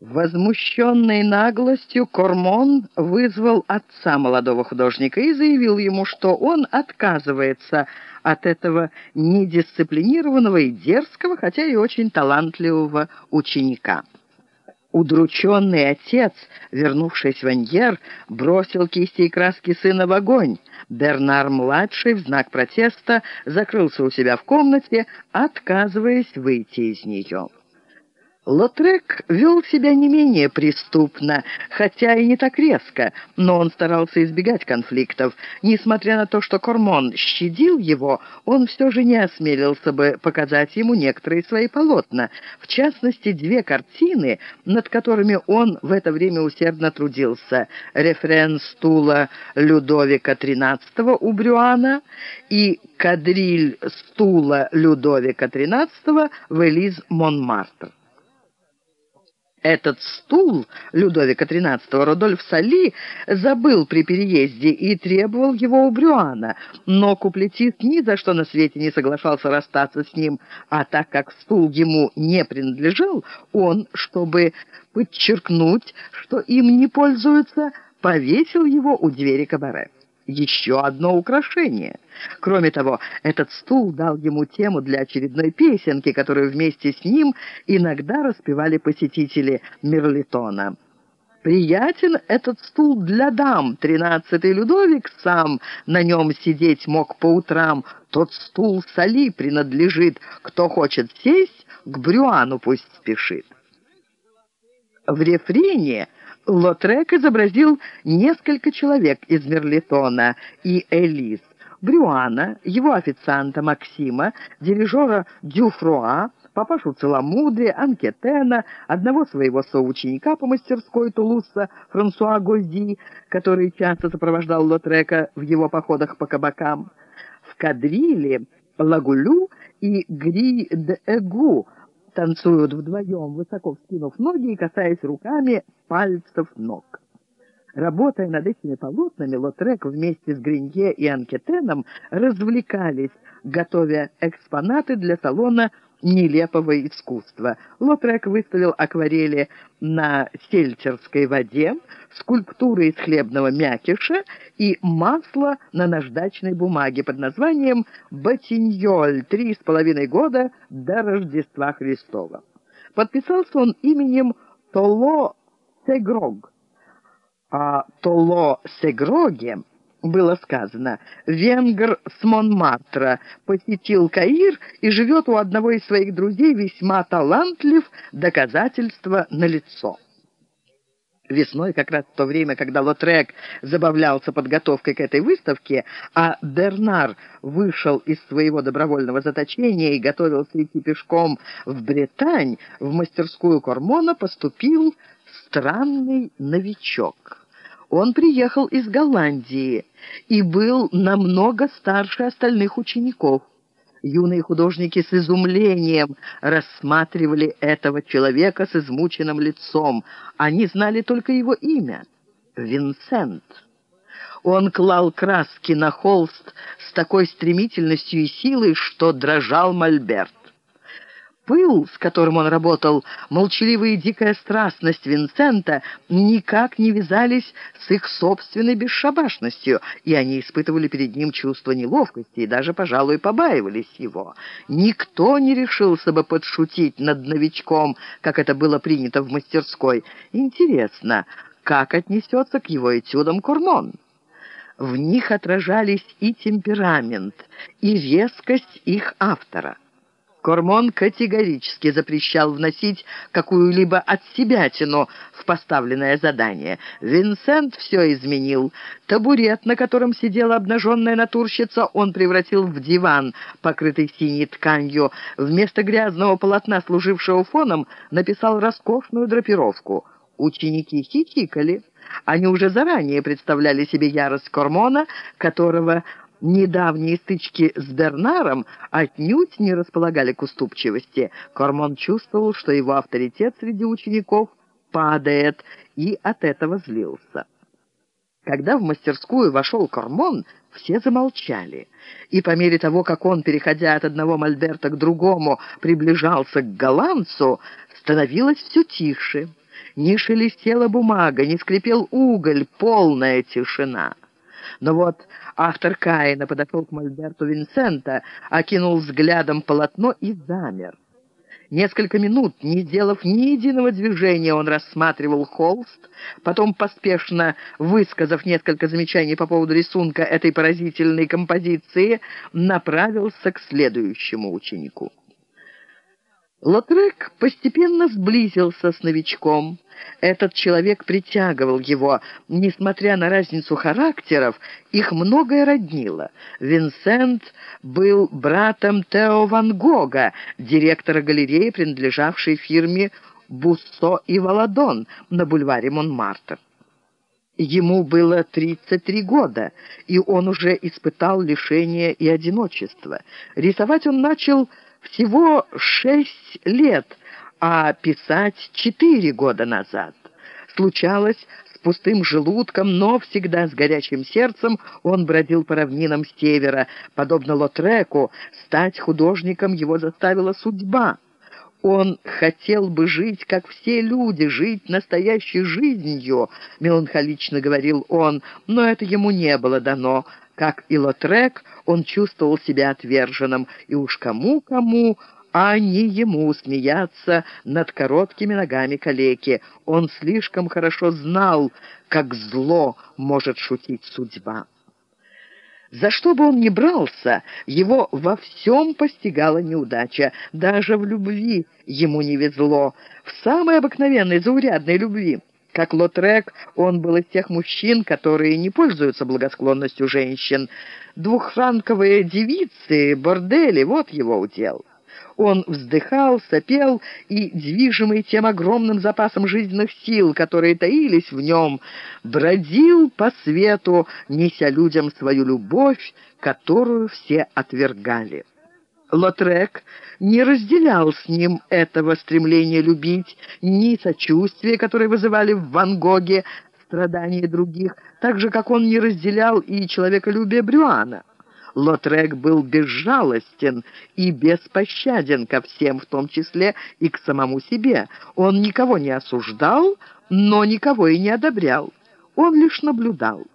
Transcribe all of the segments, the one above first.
Возмущенный наглостью, Кормон вызвал отца молодого художника и заявил ему, что он отказывается от этого недисциплинированного и дерзкого, хотя и очень талантливого ученика. Удрученный отец, вернувшись в Аньер, бросил кисти и краски сына в огонь. Бернар-младший в знак протеста закрылся у себя в комнате, отказываясь выйти из нее. Лотрек вел себя не менее преступно, хотя и не так резко, но он старался избегать конфликтов. Несмотря на то, что Кормон щадил его, он все же не осмелился бы показать ему некоторые свои полотна, в частности, две картины, над которыми он в это время усердно трудился. Рефрен стула Людовика XIII у Брюана и кадриль стула Людовика XIII в Элиз Монмартр. Этот стул Людовика XIII Рудольф Сали забыл при переезде и требовал его у Брюана, но куплетист ни за что на свете не соглашался расстаться с ним, а так как стул ему не принадлежал, он, чтобы подчеркнуть, что им не пользуются, повесил его у двери кабаре еще одно украшение. Кроме того, этот стул дал ему тему для очередной песенки, которую вместе с ним иногда распевали посетители Мерлитона. Приятен этот стул для дам. Тринадцатый Людовик сам на нем сидеть мог по утрам. Тот стул соли принадлежит. Кто хочет сесть, к Брюану пусть спешит. В рефрене Лотрек изобразил несколько человек из Мерлитона и Элис. Брюана, его официанта Максима, дирижера Дюфруа, папашу Целомудрия, Анкетена, одного своего соученика по мастерской Тулуса Франсуа Гози, который часто сопровождал Лотрека в его походах по кабакам. В кадриле Лагулю и Гри-де-Эгу – танцуют вдвоем, высоко вскинув ноги и касаясь руками пальцев ног. Работая над этими полотнами, Лотрек вместе с Гринье и Анкетеном развлекались, готовя экспонаты для салона нелепого искусства. Лотрек выставил акварели на сельтерской воде, скульптуры из хлебного мякиша и масло на наждачной бумаге под названием «Ботиньоль. Три с половиной года до Рождества Христова». Подписался он именем Толо Сегрог. А Толо Сегроге было сказано, венгр с Монмартра посетил Каир и живет у одного из своих друзей весьма талантлив, доказательство налицо. Весной, как раз в то время, когда Лотрек забавлялся подготовкой к этой выставке, а Бернар вышел из своего добровольного заточения и готовился идти пешком в Британь, в мастерскую Кормона поступил странный новичок. Он приехал из Голландии и был намного старше остальных учеников. Юные художники с изумлением рассматривали этого человека с измученным лицом. Они знали только его имя — Винсент. Он клал краски на холст с такой стремительностью и силой, что дрожал мольберт пыл, с которым он работал, молчаливая и дикая страстность Винсента никак не вязались с их собственной бесшабашностью, и они испытывали перед ним чувство неловкости и даже, пожалуй, побаивались его. Никто не решился бы подшутить над новичком, как это было принято в мастерской. Интересно, как отнесется к его этюдам Курмон? В них отражались и темперамент, и резкость их автора. Кормон категорически запрещал вносить какую-либо от себя тяну в поставленное задание. Винсент все изменил. Табурет, на котором сидела обнаженная натурщица, он превратил в диван, покрытый синей тканью. Вместо грязного полотна, служившего фоном, написал роскошную драпировку. Ученики хихикали. Они уже заранее представляли себе ярость Кормона, которого Недавние стычки с Бернаром отнюдь не располагали к уступчивости. Кормон чувствовал, что его авторитет среди учеников падает, и от этого злился. Когда в мастерскую вошел Кормон, все замолчали, и по мере того, как он, переходя от одного мольберта к другому, приближался к голландцу, становилось все тише. Не шелестела бумага, не скрипел уголь, полная тишина. Но вот автор Каина подошел к Мольберту Винсента, окинул взглядом полотно и замер. Несколько минут, не сделав ни единого движения, он рассматривал холст, потом, поспешно высказав несколько замечаний по поводу рисунка этой поразительной композиции, направился к следующему ученику. Лотрек постепенно сблизился с новичком. Этот человек притягивал его. Несмотря на разницу характеров, их многое роднило. Винсент был братом Тео Ван Гога, директора галереи, принадлежавшей фирме «Буссо и Валадон» на бульваре Монмартр. Ему было 33 года, и он уже испытал лишение и одиночество. Рисовать он начал всего шесть лет, а писать четыре года назад. Случалось, с пустым желудком, но всегда с горячим сердцем он бродил по равнинам севера. Подобно Лотреку, стать художником его заставила судьба. Он хотел бы жить, как все люди, жить настоящей жизнью, меланхолично говорил он, но это ему не было дано. Как и Лотрек, он чувствовал себя отверженным, и уж кому-кому, а не ему смеяться над короткими ногами калеки. Он слишком хорошо знал, как зло может шутить судьба. За что бы он ни брался, его во всем постигала неудача. Даже в любви ему не везло, в самой обыкновенной, заурядной любви. Как Лотрек, он был из тех мужчин, которые не пользуются благосклонностью женщин. Двухфранковые девицы, бордели — вот его удел. Он вздыхал, сопел и, движимый тем огромным запасом жизненных сил, которые таились в нем, бродил по свету, неся людям свою любовь, которую все отвергали. Лотрек не разделял с ним этого стремления любить, ни сочувствия, которое вызывали в Ван Гоге страдания других, так же, как он не разделял и человеколюбие Брюана. Лотрек был безжалостен и беспощаден ко всем, в том числе и к самому себе. Он никого не осуждал, но никого и не одобрял. Он лишь наблюдал.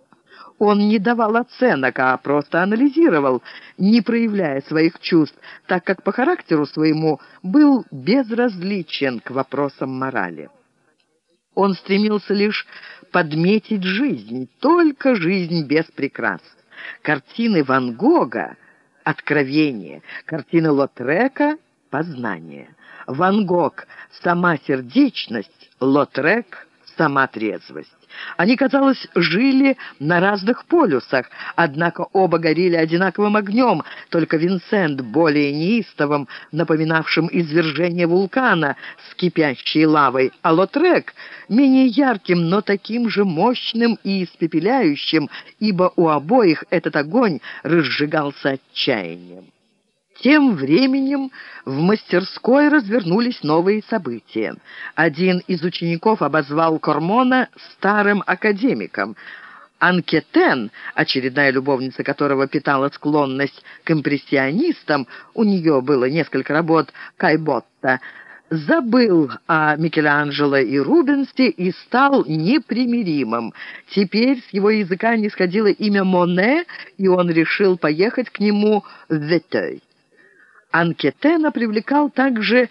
Он не давал оценок, а просто анализировал, не проявляя своих чувств, так как по характеру своему был безразличен к вопросам морали. Он стремился лишь подметить жизнь, только жизнь без прикрас. Картины Ван Гога — откровение, картины Лотрека — познание. Ван Гог — сама сердечность, Лотрек — сама трезвость. Они, казалось, жили на разных полюсах, однако оба горели одинаковым огнем, только Винсент более неистовым, напоминавшим извержение вулкана с кипящей лавой, а Лотрек менее ярким, но таким же мощным и испепеляющим, ибо у обоих этот огонь разжигался отчаянием. Тем временем в мастерской развернулись новые события. Один из учеников обозвал Кормона старым академиком. Анкетен, очередная любовница которого питала склонность к импрессионистам, у нее было несколько работ Кайботта, забыл о Микеланджело и Рубенсе и стал непримиримым. Теперь с его языка не сходило имя Моне, и он решил поехать к нему в Ветей. Анкетена привлекал также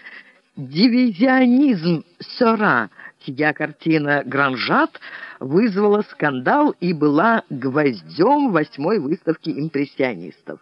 дивизионизм Сора, чья картина «Гранжат» вызвала скандал и была гвоздем восьмой выставки импрессионистов.